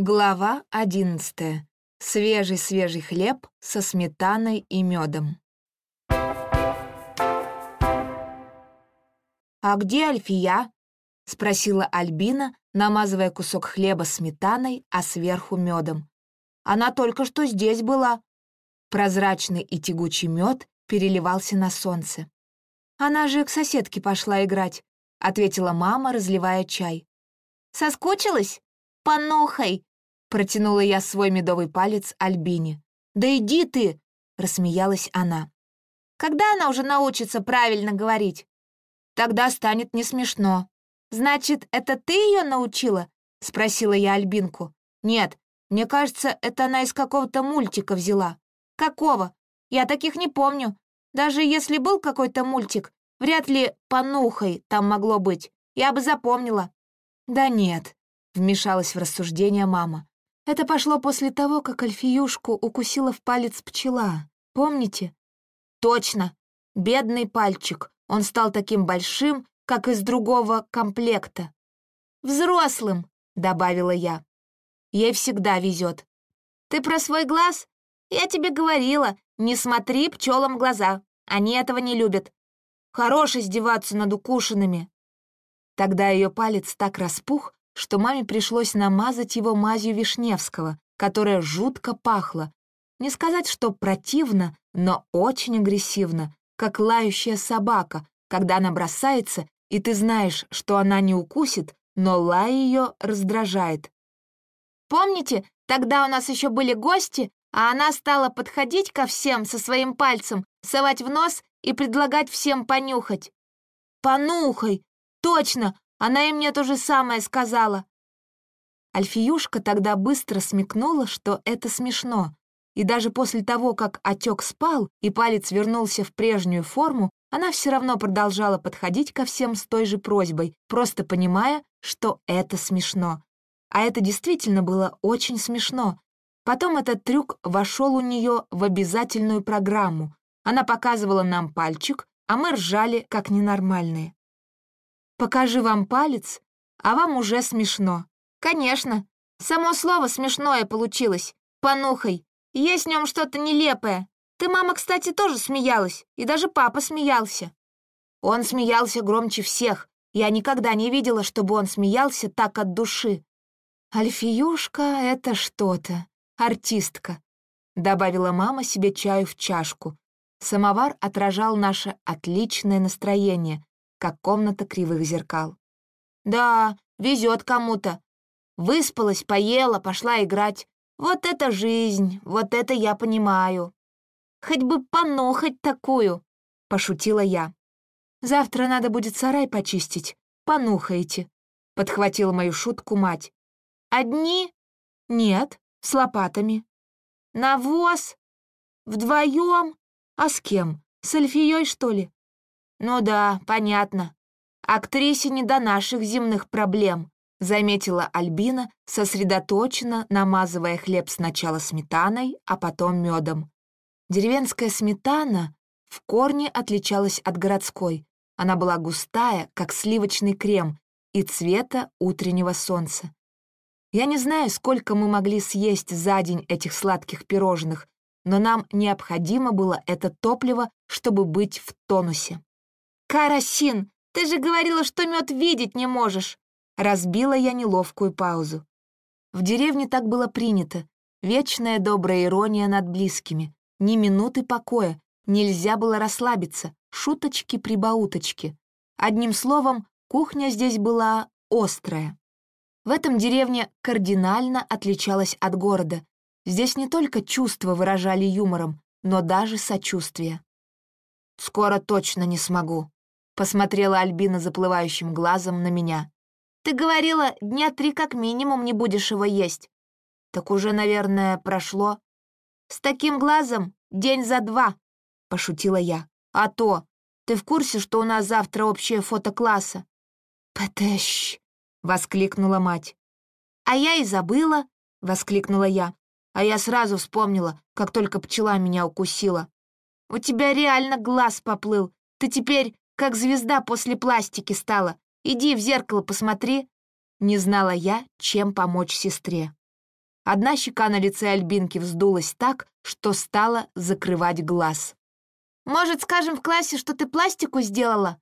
Глава одиннадцатая. Свежий-свежий хлеб со сметаной и медом. «А где Альфия?» — спросила Альбина, намазывая кусок хлеба сметаной, а сверху медом. «Она только что здесь была». Прозрачный и тягучий мед переливался на солнце. «Она же к соседке пошла играть», — ответила мама, разливая чай. «Соскучилась? Понухай!» Протянула я свой медовый палец Альбине. «Да иди ты!» — рассмеялась она. «Когда она уже научится правильно говорить?» «Тогда станет не смешно». «Значит, это ты ее научила?» — спросила я Альбинку. «Нет, мне кажется, это она из какого-то мультика взяла». «Какого? Я таких не помню. Даже если был какой-то мультик, вряд ли «понухай» там могло быть. Я бы запомнила». «Да нет», — вмешалась в рассуждение мама. Это пошло после того, как Альфиюшку укусила в палец пчела. Помните? Точно. Бедный пальчик. Он стал таким большим, как из другого комплекта. Взрослым, добавила я. Ей всегда везет. Ты про свой глаз? Я тебе говорила, не смотри пчелам в глаза. Они этого не любят. Хорош издеваться над укушенными. Тогда ее палец так распух, что маме пришлось намазать его мазью Вишневского, которая жутко пахла. Не сказать, что противно, но очень агрессивно, как лающая собака, когда она бросается, и ты знаешь, что она не укусит, но лай ее раздражает. «Помните, тогда у нас еще были гости, а она стала подходить ко всем со своим пальцем, совать в нос и предлагать всем понюхать?» «Понюхай! Точно! Она и мне то же самое сказала». Альфиюшка тогда быстро смекнула, что это смешно, и даже после того, как отек спал и палец вернулся в прежнюю форму, она все равно продолжала подходить ко всем с той же просьбой, просто понимая, что это смешно. А это действительно было очень смешно. Потом этот трюк вошел у нее в обязательную программу. Она показывала нам пальчик, а мы ржали, как ненормальные. Покажи вам палец, а вам уже смешно. Конечно. Само слово смешное получилось. Понухай. Есть в нем что-то нелепое. Ты, мама, кстати, тоже смеялась. И даже папа смеялся. Он смеялся громче всех. Я никогда не видела, чтобы он смеялся так от души. «Альфиюшка — это что-то. Артистка», — добавила мама себе чаю в чашку. Самовар отражал наше отличное настроение, как комната кривых зеркал. «Да, везет кому-то. Выспалась, поела, пошла играть. Вот это жизнь, вот это я понимаю. Хоть бы понохать такую», — пошутила я. «Завтра надо будет сарай почистить. Понухаете», — подхватила мою шутку мать. «Одни?» «Нет, с лопатами». «Навоз? Вдвоем? А с кем? С Альфией, что ли?» «Ну да, понятно. Актрисе не до наших земных проблем», — заметила Альбина, сосредоточенно намазывая хлеб сначала сметаной, а потом медом. Деревенская сметана в корне отличалась от городской. Она была густая, как сливочный крем, и цвета утреннего солнца. Я не знаю, сколько мы могли съесть за день этих сладких пирожных, но нам необходимо было это топливо, чтобы быть в тонусе. «Карасин, ты же говорила, что мед видеть не можешь!» Разбила я неловкую паузу. В деревне так было принято. Вечная добрая ирония над близкими. Ни минуты покоя. Нельзя было расслабиться. Шуточки-прибауточки. Одним словом, кухня здесь была острая. В этом деревне кардинально отличалась от города. Здесь не только чувства выражали юмором, но даже сочувствие. «Скоро точно не смогу», Посмотрела Альбина заплывающим глазом на меня. «Ты говорила, дня три как минимум не будешь его есть». «Так уже, наверное, прошло». «С таким глазом день за два», — пошутила я. «А то, ты в курсе, что у нас завтра общее фото класса?» «Пэтэщ!» — воскликнула мать. «А я и забыла», — воскликнула я. А я сразу вспомнила, как только пчела меня укусила. «У тебя реально глаз поплыл. Ты теперь как звезда после пластики стала. Иди в зеркало посмотри». Не знала я, чем помочь сестре. Одна щека на лице Альбинки вздулась так, что стала закрывать глаз. «Может, скажем в классе, что ты пластику сделала?»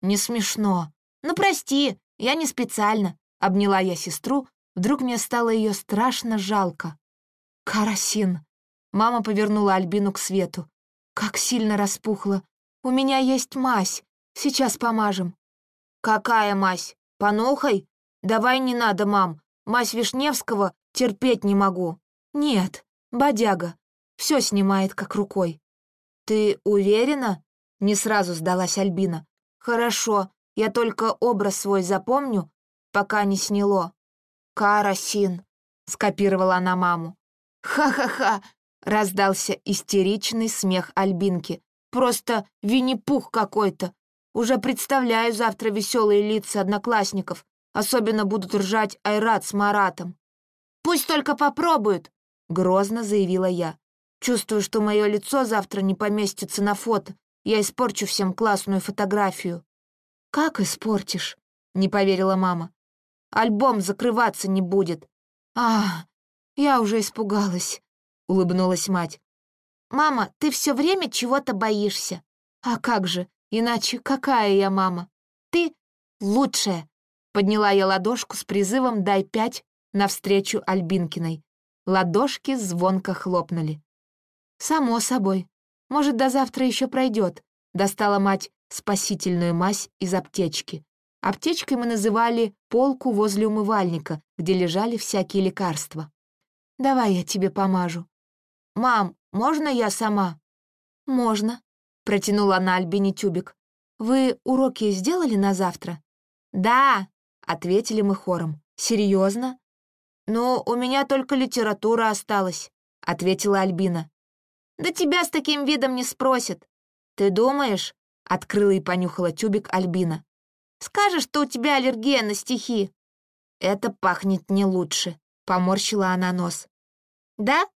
«Не смешно». «Ну, прости, я не специально», — обняла я сестру. Вдруг мне стало ее страшно жалко. «Карасин!» Мама повернула Альбину к свету. «Как сильно распухла! У меня есть мазь. Сейчас помажем». «Какая мазь? Понухай? Давай не надо, мам. Мазь Вишневского терпеть не могу». «Нет, бодяга. Все снимает как рукой». «Ты уверена?» — не сразу сдалась Альбина. «Хорошо, я только образ свой запомню, пока не сняло». «Карасин», — скопировала она маму. «Ха-ха-ха!» — раздался истеричный смех Альбинки. «Просто Винни-Пух какой-то. Уже представляю завтра веселые лица одноклассников. Особенно будут ржать Айрат с Маратом». «Пусть только попробуют!» — грозно заявила я. «Чувствую, что мое лицо завтра не поместится на фото. Я испорчу всем классную фотографию». «Как испортишь?» — не поверила мама. «Альбом закрываться не будет». «А, я уже испугалась», — улыбнулась мать. «Мама, ты все время чего-то боишься». «А как же? Иначе какая я мама?» «Ты лучшая», — подняла я ладошку с призывом «дай пять» навстречу Альбинкиной. Ладошки звонко хлопнули. «Само собой. Может, до завтра еще пройдет», — достала мать спасительную мазь из аптечки. Аптечкой мы называли полку возле умывальника, где лежали всякие лекарства. «Давай я тебе помажу». «Мам, можно я сама?» «Можно», — протянула она Альбине тюбик. «Вы уроки сделали на завтра?» «Да», — ответили мы хором. «Серьезно?» «Ну, у меня только литература осталась», — ответила Альбина. «Да тебя с таким видом не спросят. Ты думаешь?» — открыла и понюхала тюбик Альбина. «Скажешь, что у тебя аллергия на стихи?» «Это пахнет не лучше», Поморщила она нос. «Да?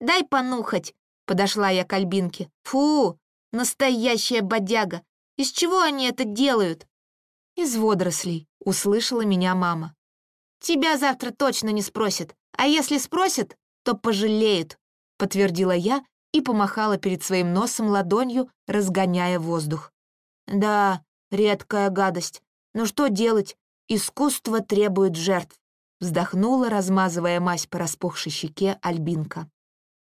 Дай понюхать!» Подошла я к Альбинке. «Фу! Настоящая бодяга! Из чего они это делают?» «Из водорослей», — услышала меня мама. «Тебя завтра точно не спросят, а если спросят, то пожалеют», — подтвердила я и помахала перед своим носом ладонью, разгоняя воздух. «Да, редкая гадость. Но что делать? Искусство требует жертв. Вздохнула, размазывая мазь по распухшей щеке Альбинка.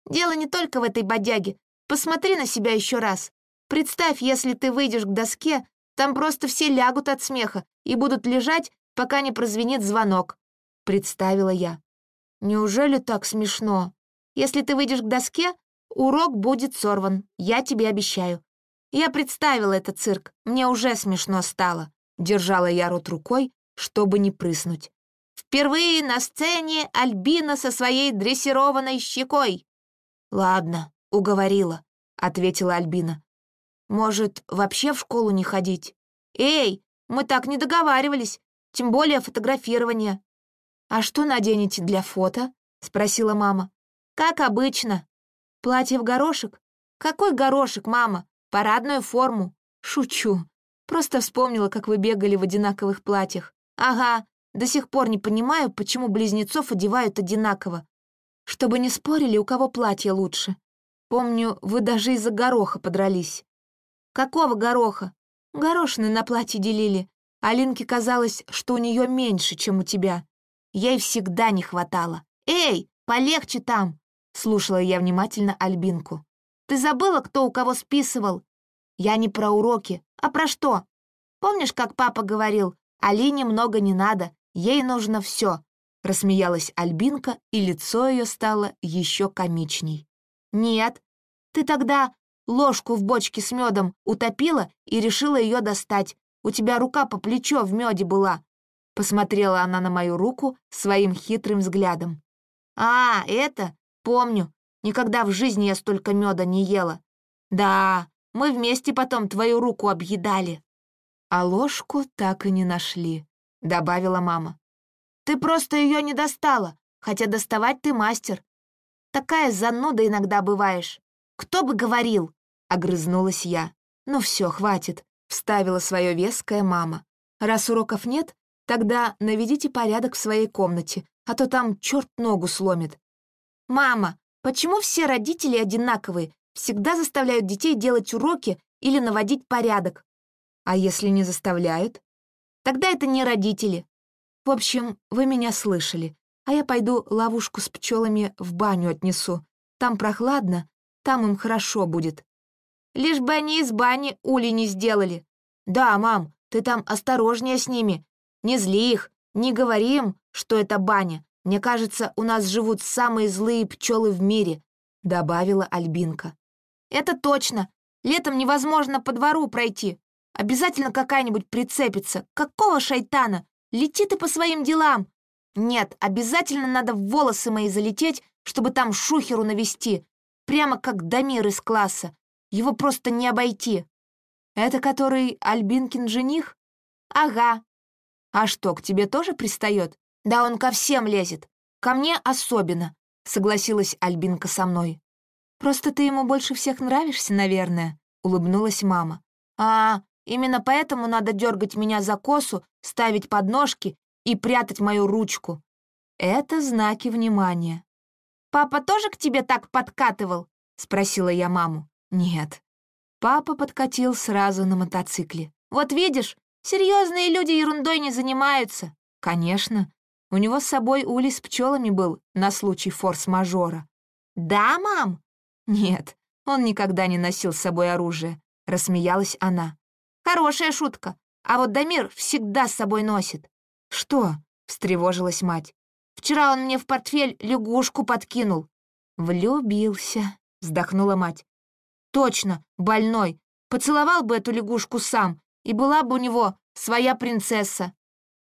«Дело не только в этой бодяге. Посмотри на себя еще раз. Представь, если ты выйдешь к доске, там просто все лягут от смеха и будут лежать, пока не прозвенит звонок», — представила я. «Неужели так смешно? Если ты выйдешь к доске, урок будет сорван, я тебе обещаю. Я представила этот цирк, мне уже смешно стало», — держала я рот рукой, чтобы не прыснуть. Впервые на сцене Альбина со своей дрессированной щекой. «Ладно, уговорила», — ответила Альбина. «Может, вообще в школу не ходить? Эй, мы так не договаривались, тем более фотографирование». «А что наденете для фото?» — спросила мама. «Как обычно». «Платье в горошек?» «Какой горошек, мама? Парадную форму». «Шучу. Просто вспомнила, как вы бегали в одинаковых платьях». «Ага, до сих пор не понимаю, почему близнецов одевают одинаково. Чтобы не спорили, у кого платье лучше. Помню, вы даже из-за гороха подрались. Какого гороха? Горошины на платье делили. Алинке казалось, что у нее меньше, чем у тебя. Ей всегда не хватало. «Эй, полегче там!» Слушала я внимательно Альбинку. «Ты забыла, кто у кого списывал?» «Я не про уроки, а про что? Помнишь, как папа говорил, Алине много не надо, Ей нужно все. Рассмеялась Альбинка, и лицо ее стало еще комичней. «Нет, ты тогда ложку в бочке с медом утопила и решила ее достать. У тебя рука по плечо в меде была». Посмотрела она на мою руку своим хитрым взглядом. «А, это? Помню. Никогда в жизни я столько меда не ела. Да, мы вместе потом твою руку объедали». А ложку так и не нашли. — добавила мама. «Ты просто ее не достала, хотя доставать ты мастер. Такая зануда иногда бываешь. Кто бы говорил?» — огрызнулась я. «Ну все, хватит», — вставила свое веская мама. «Раз уроков нет, тогда наведите порядок в своей комнате, а то там черт ногу сломит. «Мама, почему все родители одинаковые, всегда заставляют детей делать уроки или наводить порядок?» «А если не заставляют?» «Тогда это не родители». «В общем, вы меня слышали, а я пойду ловушку с пчелами в баню отнесу. Там прохладно, там им хорошо будет». «Лишь бы они из бани ули не сделали». «Да, мам, ты там осторожнее с ними. Не зли их, не говори им, что это баня. Мне кажется, у нас живут самые злые пчелы в мире», — добавила Альбинка. «Это точно. Летом невозможно по двору пройти. Обязательно какая-нибудь прицепится. Какого шайтана? Лети ты по своим делам. Нет, обязательно надо в волосы мои залететь, чтобы там шухеру навести. Прямо как Дамир из класса. Его просто не обойти. Это который Альбинкин жених? Ага. А что, к тебе тоже пристает? Да он ко всем лезет. Ко мне особенно, согласилась Альбинка со мной. Просто ты ему больше всех нравишься, наверное, улыбнулась мама. А, именно поэтому надо дергать меня за косу, ставить подножки и прятать мою ручку. Это знаки внимания. «Папа тоже к тебе так подкатывал?» — спросила я маму. «Нет». Папа подкатил сразу на мотоцикле. «Вот видишь, серьезные люди ерундой не занимаются». «Конечно. У него с собой улей с пчелами был на случай форс-мажора». «Да, мам?» «Нет, он никогда не носил с собой оружие», — рассмеялась она. «Хорошая шутка. А вот Дамир всегда с собой носит». «Что?» — встревожилась мать. «Вчера он мне в портфель лягушку подкинул». «Влюбился», — вздохнула мать. «Точно, больной. Поцеловал бы эту лягушку сам, и была бы у него своя принцесса».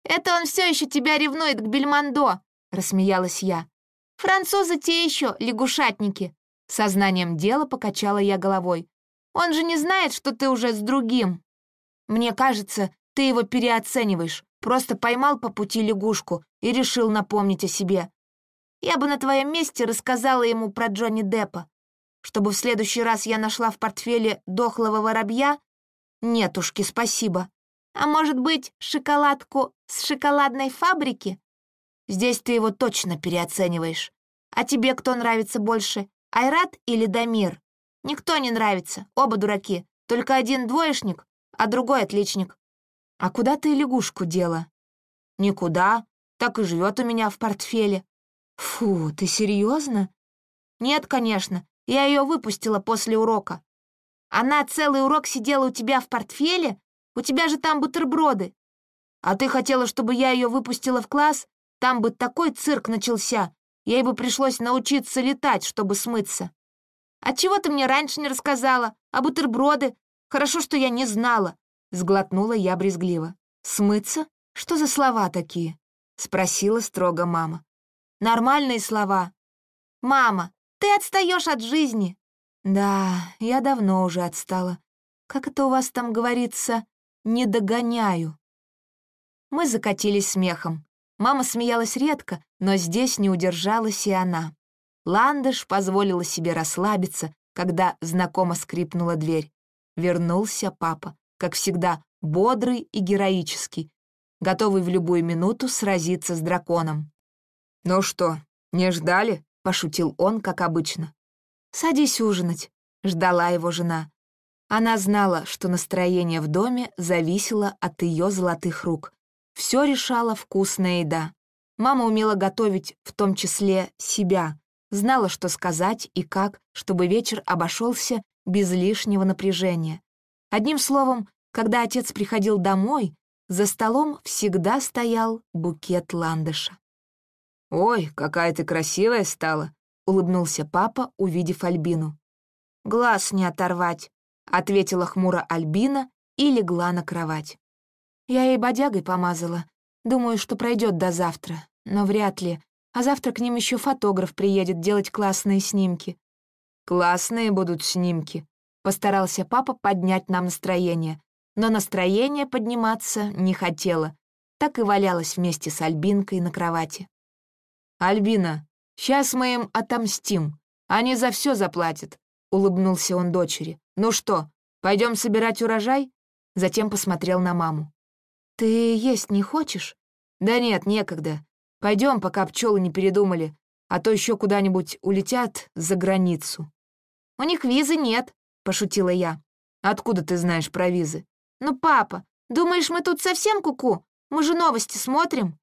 «Это он все еще тебя ревнует к Бельмондо», — рассмеялась я. «Французы те еще лягушатники». Сознанием дела покачала я головой. «Он же не знает, что ты уже с другим». «Мне кажется, ты его переоцениваешь. Просто поймал по пути лягушку и решил напомнить о себе. Я бы на твоем месте рассказала ему про Джонни Деппа. Чтобы в следующий раз я нашла в портфеле дохлого воробья? Нетушки, спасибо. А может быть, шоколадку с шоколадной фабрики? Здесь ты его точно переоцениваешь. А тебе кто нравится больше, Айрат или Дамир? Никто не нравится, оба дураки. Только один двоечник, а другой отличник. «А куда ты лягушку дела?» «Никуда. Так и живет у меня в портфеле». «Фу, ты серьезно? «Нет, конечно. Я ее выпустила после урока». «Она целый урок сидела у тебя в портфеле? У тебя же там бутерброды». «А ты хотела, чтобы я ее выпустила в класс? Там бы такой цирк начался. Ей бы пришлось научиться летать, чтобы смыться». «А чего ты мне раньше не рассказала? А бутерброды? Хорошо, что я не знала. Сглотнула я брезгливо. «Смыться? Что за слова такие?» — спросила строго мама. «Нормальные слова. Мама, ты отстаешь от жизни». «Да, я давно уже отстала. Как это у вас там говорится? Не догоняю». Мы закатились смехом. Мама смеялась редко, но здесь не удержалась и она. Ландыш позволила себе расслабиться, когда знакомо скрипнула дверь. Вернулся папа как всегда, бодрый и героический, готовый в любую минуту сразиться с драконом. «Ну что, не ждали?» — пошутил он, как обычно. «Садись ужинать», — ждала его жена. Она знала, что настроение в доме зависело от ее золотых рук. Все решала вкусная еда. Мама умела готовить, в том числе себя, знала, что сказать и как, чтобы вечер обошелся без лишнего напряжения. Одним словом, когда отец приходил домой, за столом всегда стоял букет ландыша. «Ой, какая ты красивая стала!» — улыбнулся папа, увидев Альбину. «Глаз не оторвать», — ответила хмуро Альбина и легла на кровать. Я ей бодягой помазала. Думаю, что пройдет до завтра, но вряд ли. А завтра к ним еще фотограф приедет делать классные снимки. «Классные будут снимки», Постарался папа поднять нам настроение, но настроение подниматься не хотело, так и валялась вместе с Альбинкой на кровати. «Альбина, сейчас мы им отомстим. Они за все заплатят», — улыбнулся он дочери. «Ну что, пойдем собирать урожай?» Затем посмотрел на маму. «Ты есть не хочешь?» «Да нет, некогда. Пойдем, пока пчелы не передумали, а то еще куда-нибудь улетят за границу». «У них визы нет», — пошутила я. «Откуда ты знаешь про визы?» «Ну, папа, думаешь, мы тут совсем куку? -ку? Мы же новости смотрим».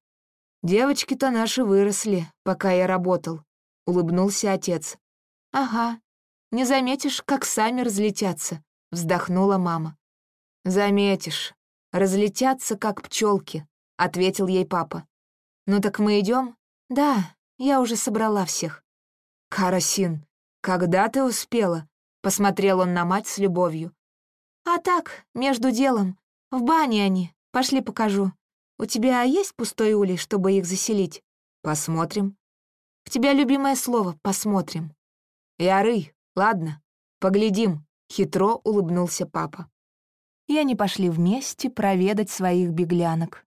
«Девочки-то наши выросли, пока я работал», — улыбнулся отец. «Ага, не заметишь, как сами разлетятся», — вздохнула мама. «Заметишь, разлетятся, как пчелки, ответил ей папа. «Ну так мы идем? «Да, я уже собрала всех». «Карасин, когда ты успела?» — посмотрел он на мать с любовью. «А так, между делом. В бане они. Пошли покажу. У тебя есть пустой улей, чтобы их заселить?» «Посмотрим». «В тебя любимое слово «посмотрим». «Ярый, ладно, поглядим», — хитро улыбнулся папа. И они пошли вместе проведать своих беглянок.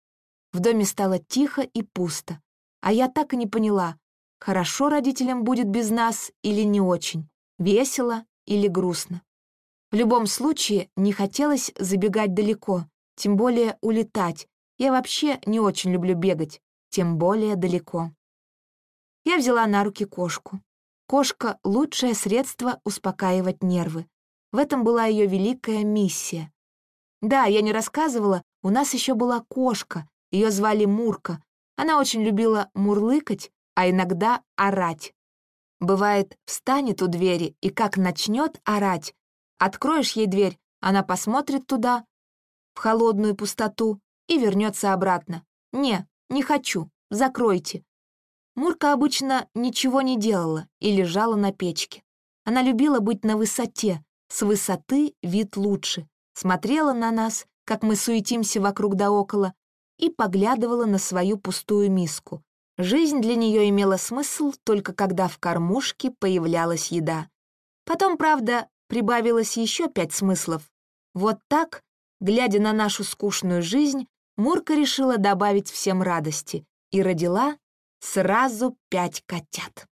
В доме стало тихо и пусто, а я так и не поняла, хорошо родителям будет без нас или не очень, весело или грустно. В любом случае, не хотелось забегать далеко, тем более улетать. Я вообще не очень люблю бегать, тем более далеко. Я взяла на руки кошку. Кошка — лучшее средство успокаивать нервы. В этом была ее великая миссия. Да, я не рассказывала, у нас еще была кошка, ее звали Мурка. Она очень любила мурлыкать, а иногда орать. Бывает, встанет у двери и как начнет орать. Откроешь ей дверь, она посмотрит туда, в холодную пустоту, и вернется обратно. «Не, не хочу, закройте». Мурка обычно ничего не делала и лежала на печке. Она любила быть на высоте, с высоты вид лучше, смотрела на нас, как мы суетимся вокруг да около, и поглядывала на свою пустую миску. Жизнь для нее имела смысл только когда в кормушке появлялась еда. Потом, правда, прибавилось еще пять смыслов. Вот так, глядя на нашу скучную жизнь, Мурка решила добавить всем радости и родила сразу пять котят.